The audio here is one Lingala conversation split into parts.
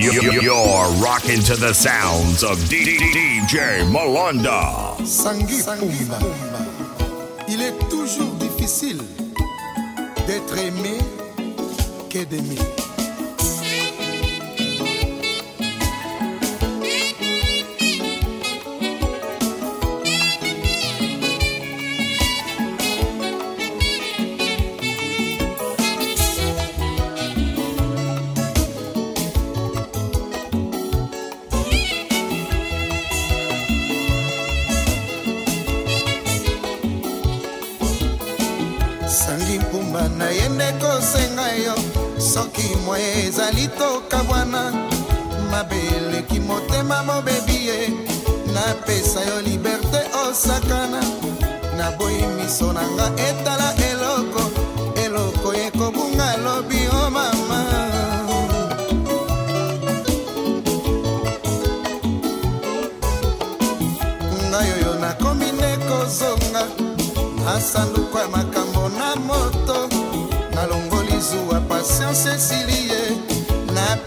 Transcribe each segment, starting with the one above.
You, are rocking to the sounds of DJ Malanda. Sangui Il est toujours difficile d'être aimé que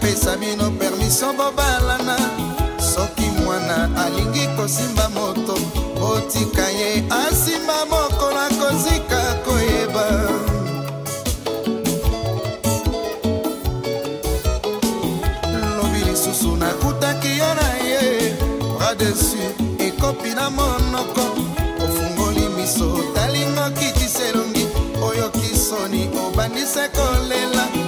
napesa bino permiso bobalana soki mwana alingi kosimba moto otika ye asimba moko na kozika koyeba lobi lisusu nakutaki yo na ye radesu ekopi na monoko ofungoli miso otalingo kiti selongi oyoki soni obandise kolela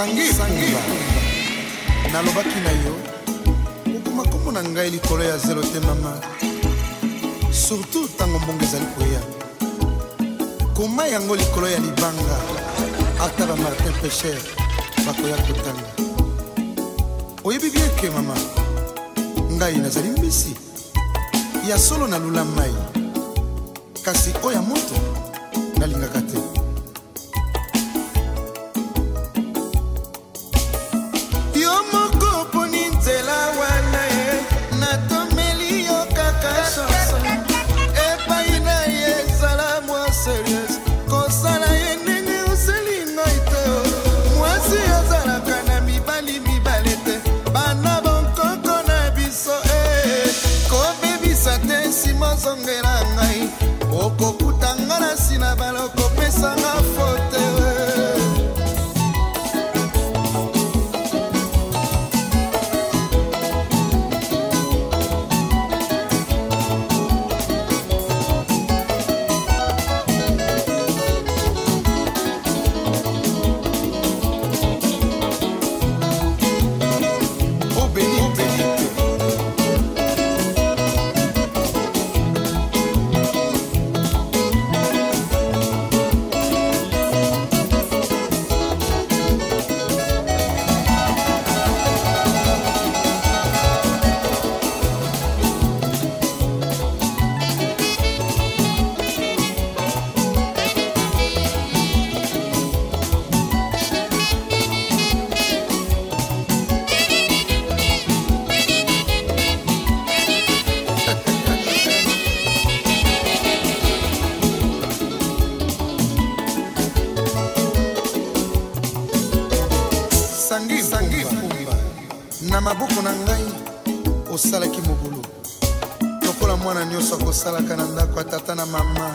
sangi sangiba nalobaki na yo okoma nkombo na ngai likolo ya zelo te mama surtout ntango mbongo ezali koya koma yango likolo ya libanga ata bamartin pecher bakoya kotanga oyebi bien ke mama ngai nazali mbisi ya solo nalula mai kasi oyo ya moto nalingaka te bakutanga na nsina balokopesanga fote asalaka na ndako ya tata na mama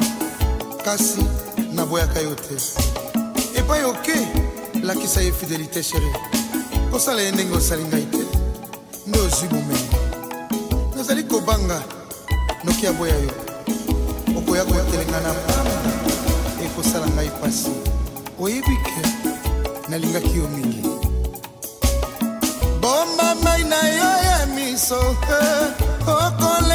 kasi naboyaka yo te epai oke lakisa ye fidelité sheri kosala ye ndenge osali ngai te nde ozwi momeni nazali kobanga noki aboya yo okoya kotelenga na pamba ekosala ngai pasi oyebi ke nalingaki yo mingi bomba mai na yo ya miso okola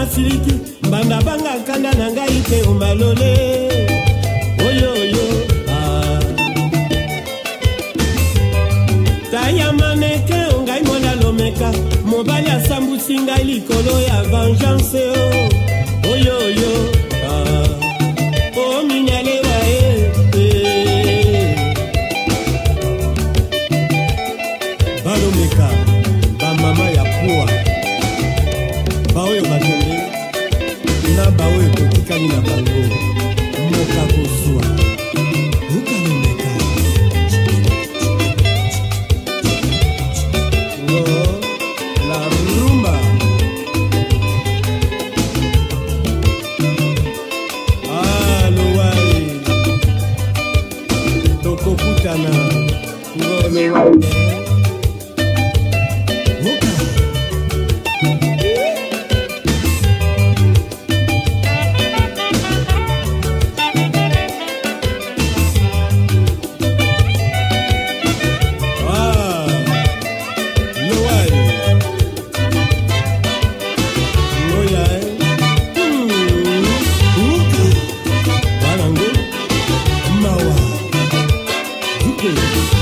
nasiliki mbanda banga kanda na ngai te omalole oyoyo ah. taya maneke ongai mwana lomeka mobali asambusi ngai likolo ya vengeance oyoyo oh. Peace.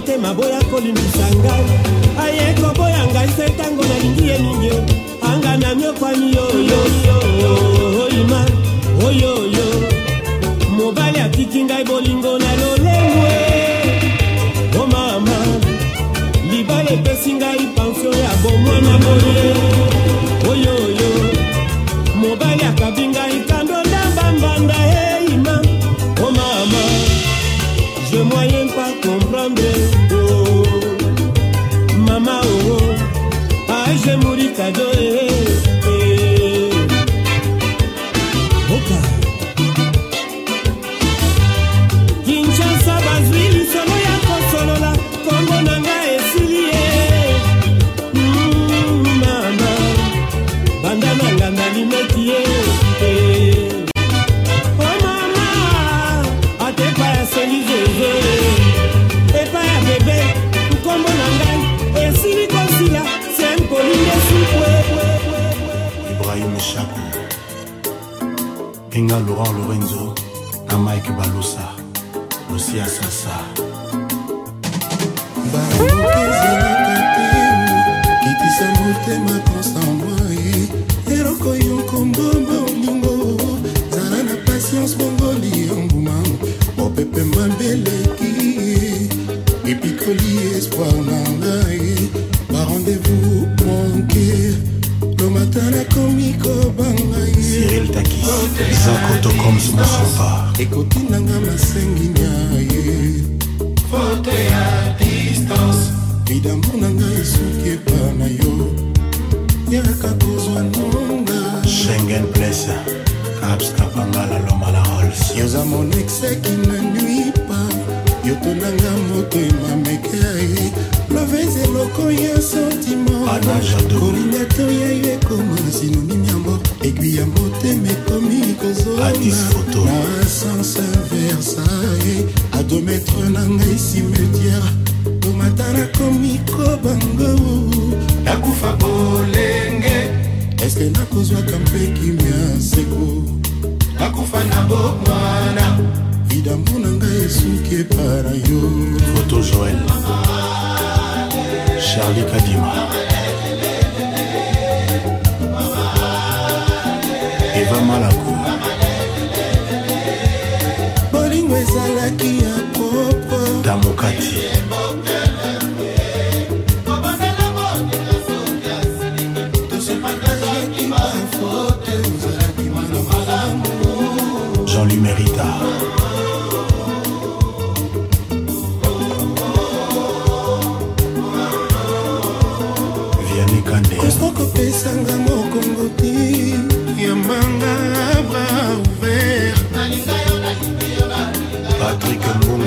motema boya kolimbisa ngai aye koboya ngai se ntango nalingi ye mingi anga na miokwani yoyoyoima oyoyo mobali atiki ngai bolingo na lolengwe o oh, mama libala epesi ngai pansio ya bomwana boye oyoyo miko bango nakufa bolenge eske nakozwaka mpe kimia seko nakufa na bomwana idambo na ngai esuki epara yo foto joel charli kadima eva malako bolingo ezalaki ya popo damokati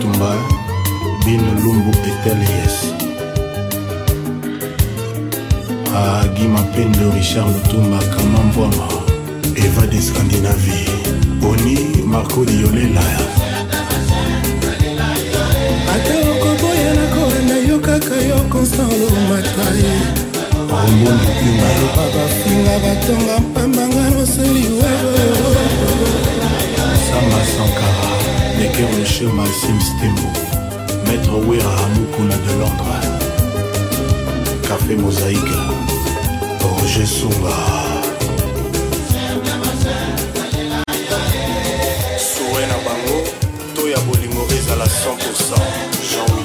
katumba bino lumbu etel yes agi ah, mapendo richard lutumba kamambwama eva de scandinavie oni marco diolela ata okoboya na kolanda yo kaka yo constant lomataye ombonduki maloba bafinga batonga mpa Shema Simstembo, Maître Wera Hamukuna de Londres, Café Mosaïque, Roger Sunga. Souren Abango, Toya Bolingo à la 100%, Jean-Louis.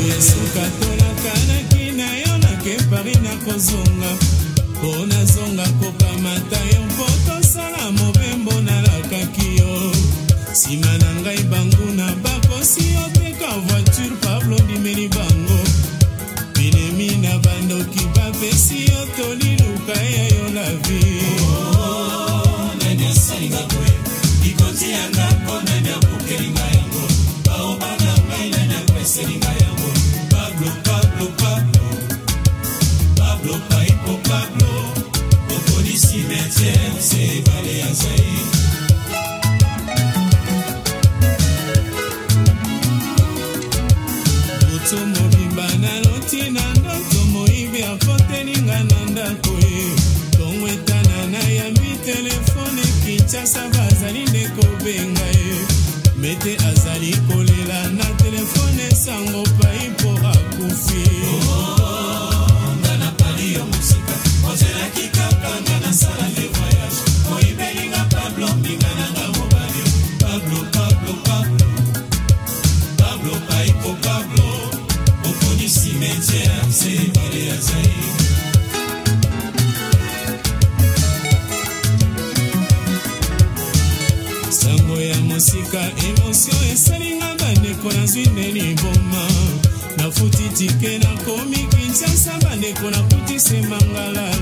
yesuka tolakanaki na yo nakepari nakozonga mpo nazonga kokamata yo mpo tosala mobembo nalakaki yo nsima na ngai banguna bakosi oteka voiture pablo ndimeli bango binemi na bandoki bapesi yo toli kaka emotio esalinga bandeko nazwi ndeni boma nafuti tike nakomi kinshasa bandeko nakutise mangalala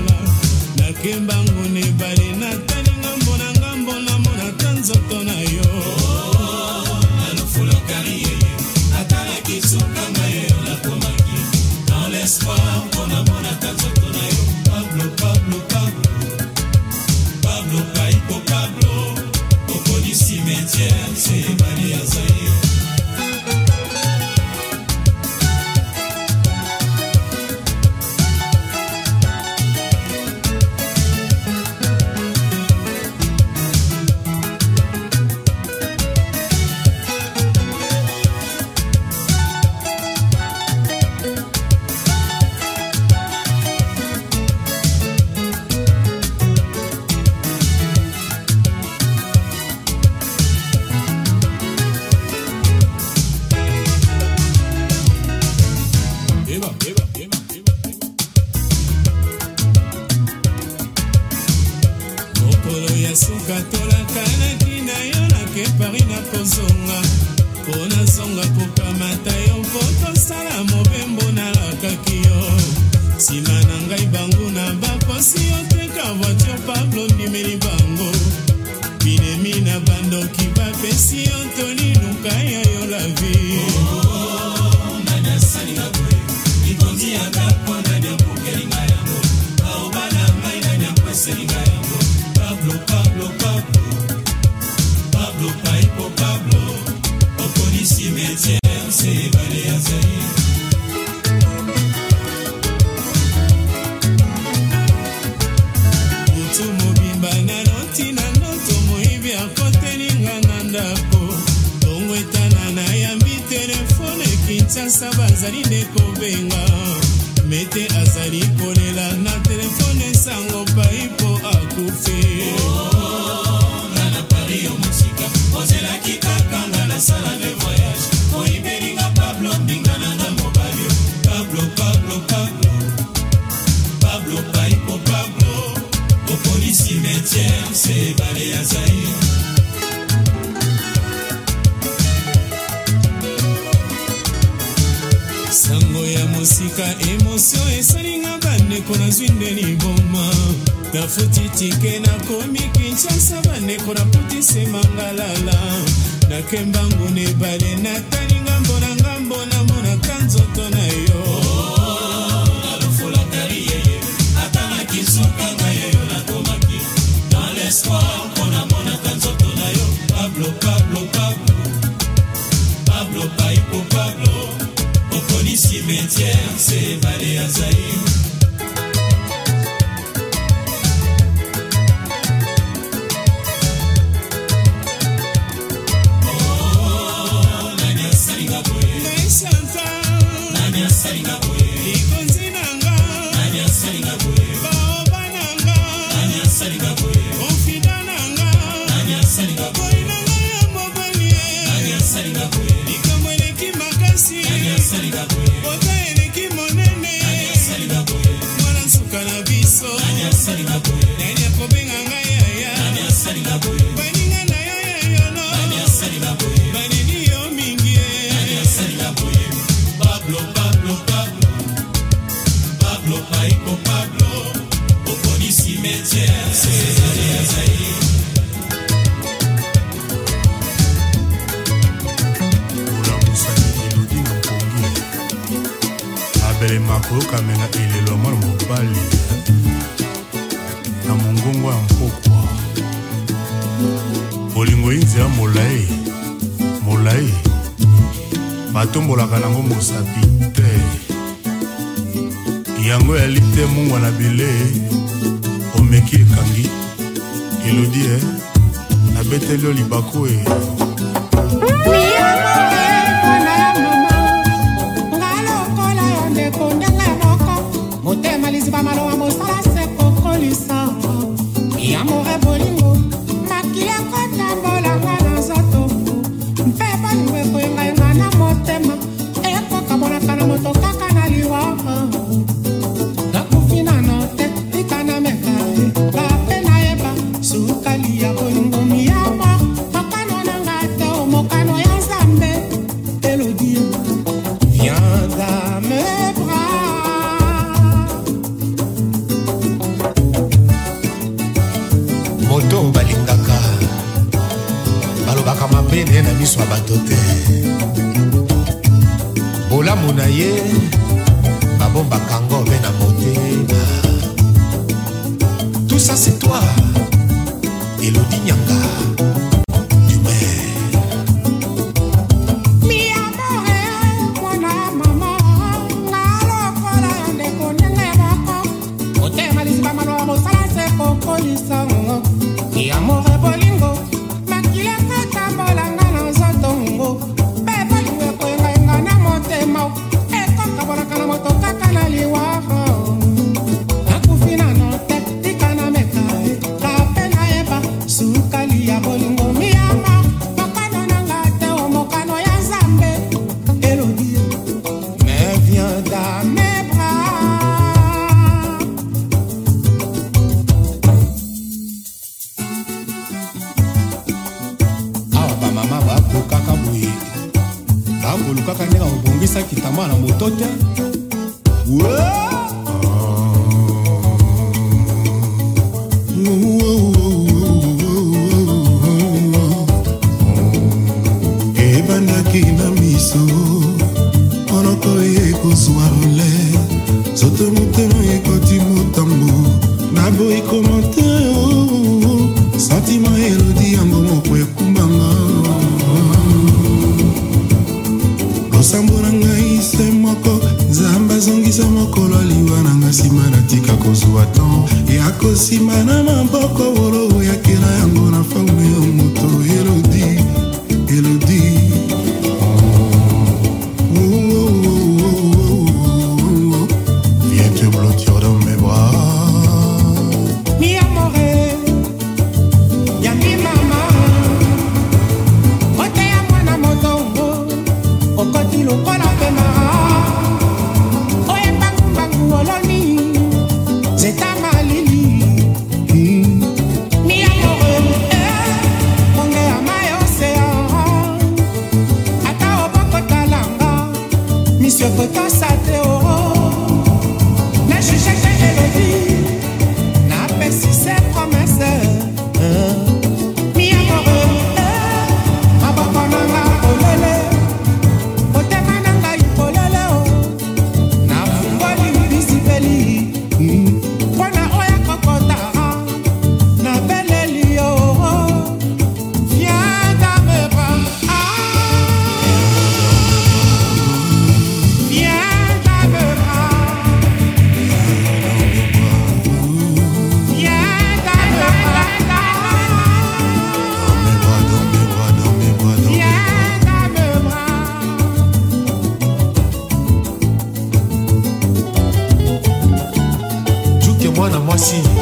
nakembango nebale natali ngambo na kinshasa bandeko naputisima ngalala nakembangu na ebale natali ngambo na ngambo namonaka nzoto na yo espoir mpo namonaka nzoto na yo pablo pablo pablo pablo paipo pablo okolisi metiere se ebale ya zaire mopelema koyokamela elelo ya mwana mobali na mongongo ya nkokwa bolingo inzela molai molai batombolaka nango mosapi te yango yali te mungwa na bile omeki ekangi elodi e nabeteli yo libaku e eza mokolo aliwa na nga nsima natika kozwa tan eyakosima na maboko wolo oyakela yango na fango ya moto elodi voici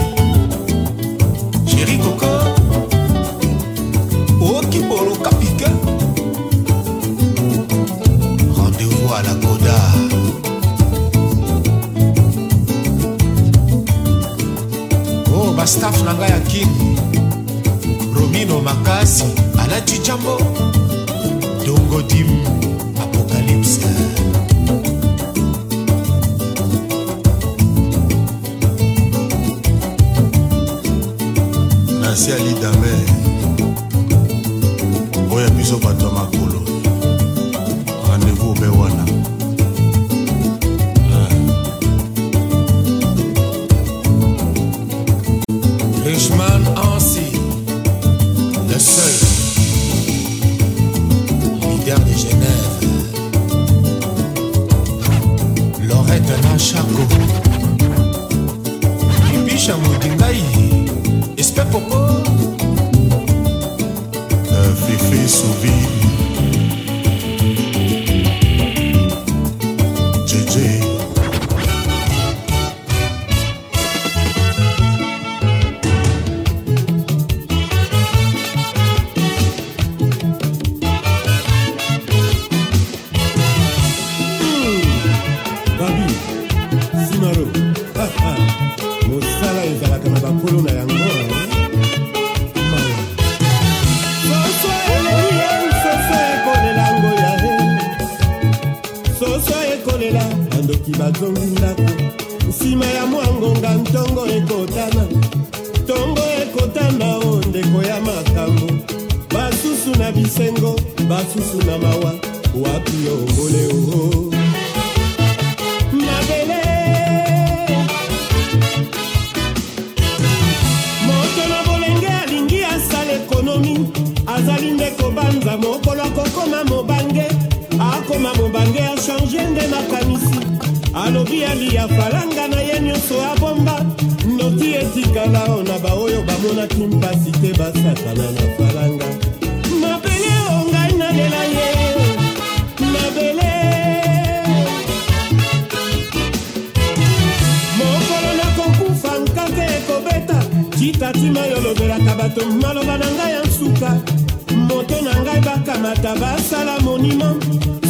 bakamata basala monimo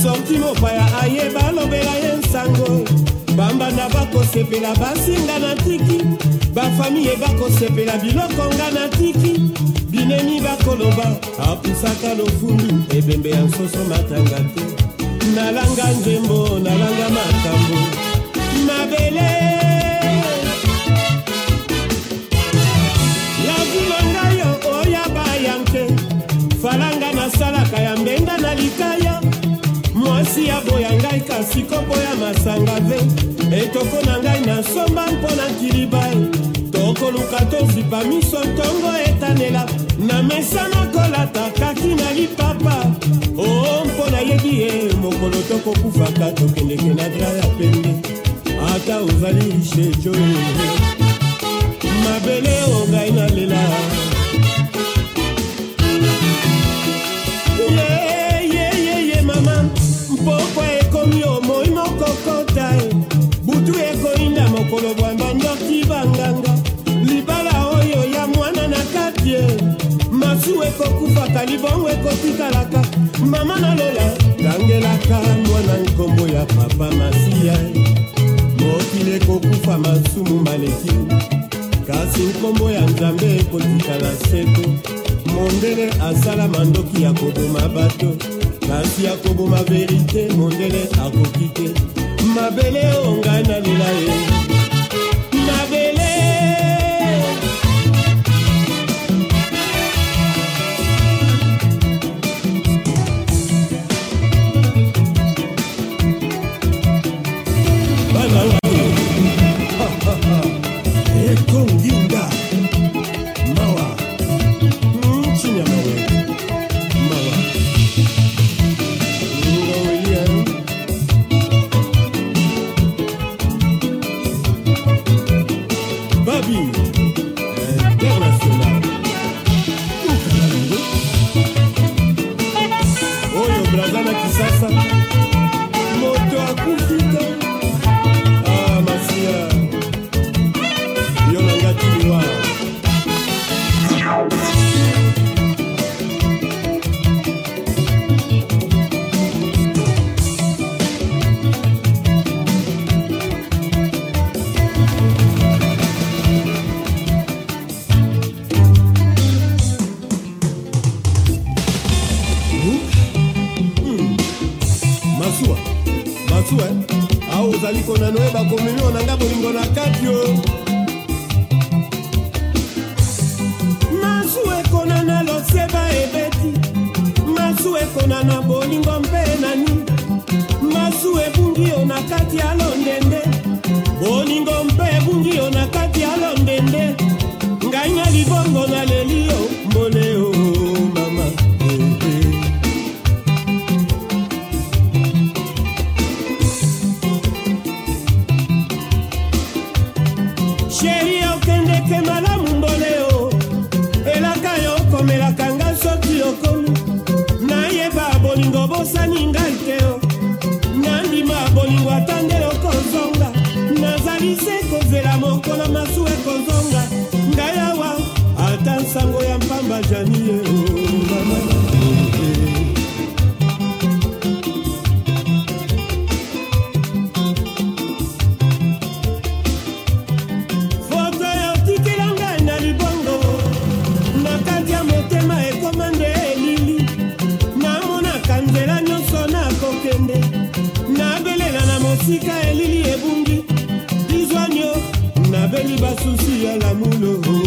sorti mopaya aye balobela ye nsango bambanda bakosepela basinga na tiki bafamiye bakosepela biloko nga na tiki binemi bakoloba apusaka lofundu ebembe ya nsoso matanga te nalanga nzembo nalanga makambo mabele likaya mwasi aboya ngai kasi koboya masanga ve etoko na ngai nasomba mpo na nkiliba e. tokoluka tozipa miso ntongo etanela na mesana kolata kaki na lipapa o oh, mpo nayebi ye mokolo tokokufaka tokendeke na dra ya pembe ata ozali riche joe mabele o ngai nalela susu ekokufaka libongo ekotikalaka mama nalola ngangelaka mwana nkombo ya papa masiya mokili ekokufa masumu maleki kasi nkombo ya nzambe ekotikala seko mondele asala mandoki ya koboma bato kasi ya koboma verite mondele akoki te mabele ongai na lela ye masuwa masuwa awa ozali konano ye bakomemio na nga bolingo na kati yo masu ekonana loseba ebeti masu ekonana bolingo mpe nani masu ebungi yo na kati ya londende bolingo mpe ebungi yo na kati ya londende ngai na libongo naleli yo basusi ya lamulo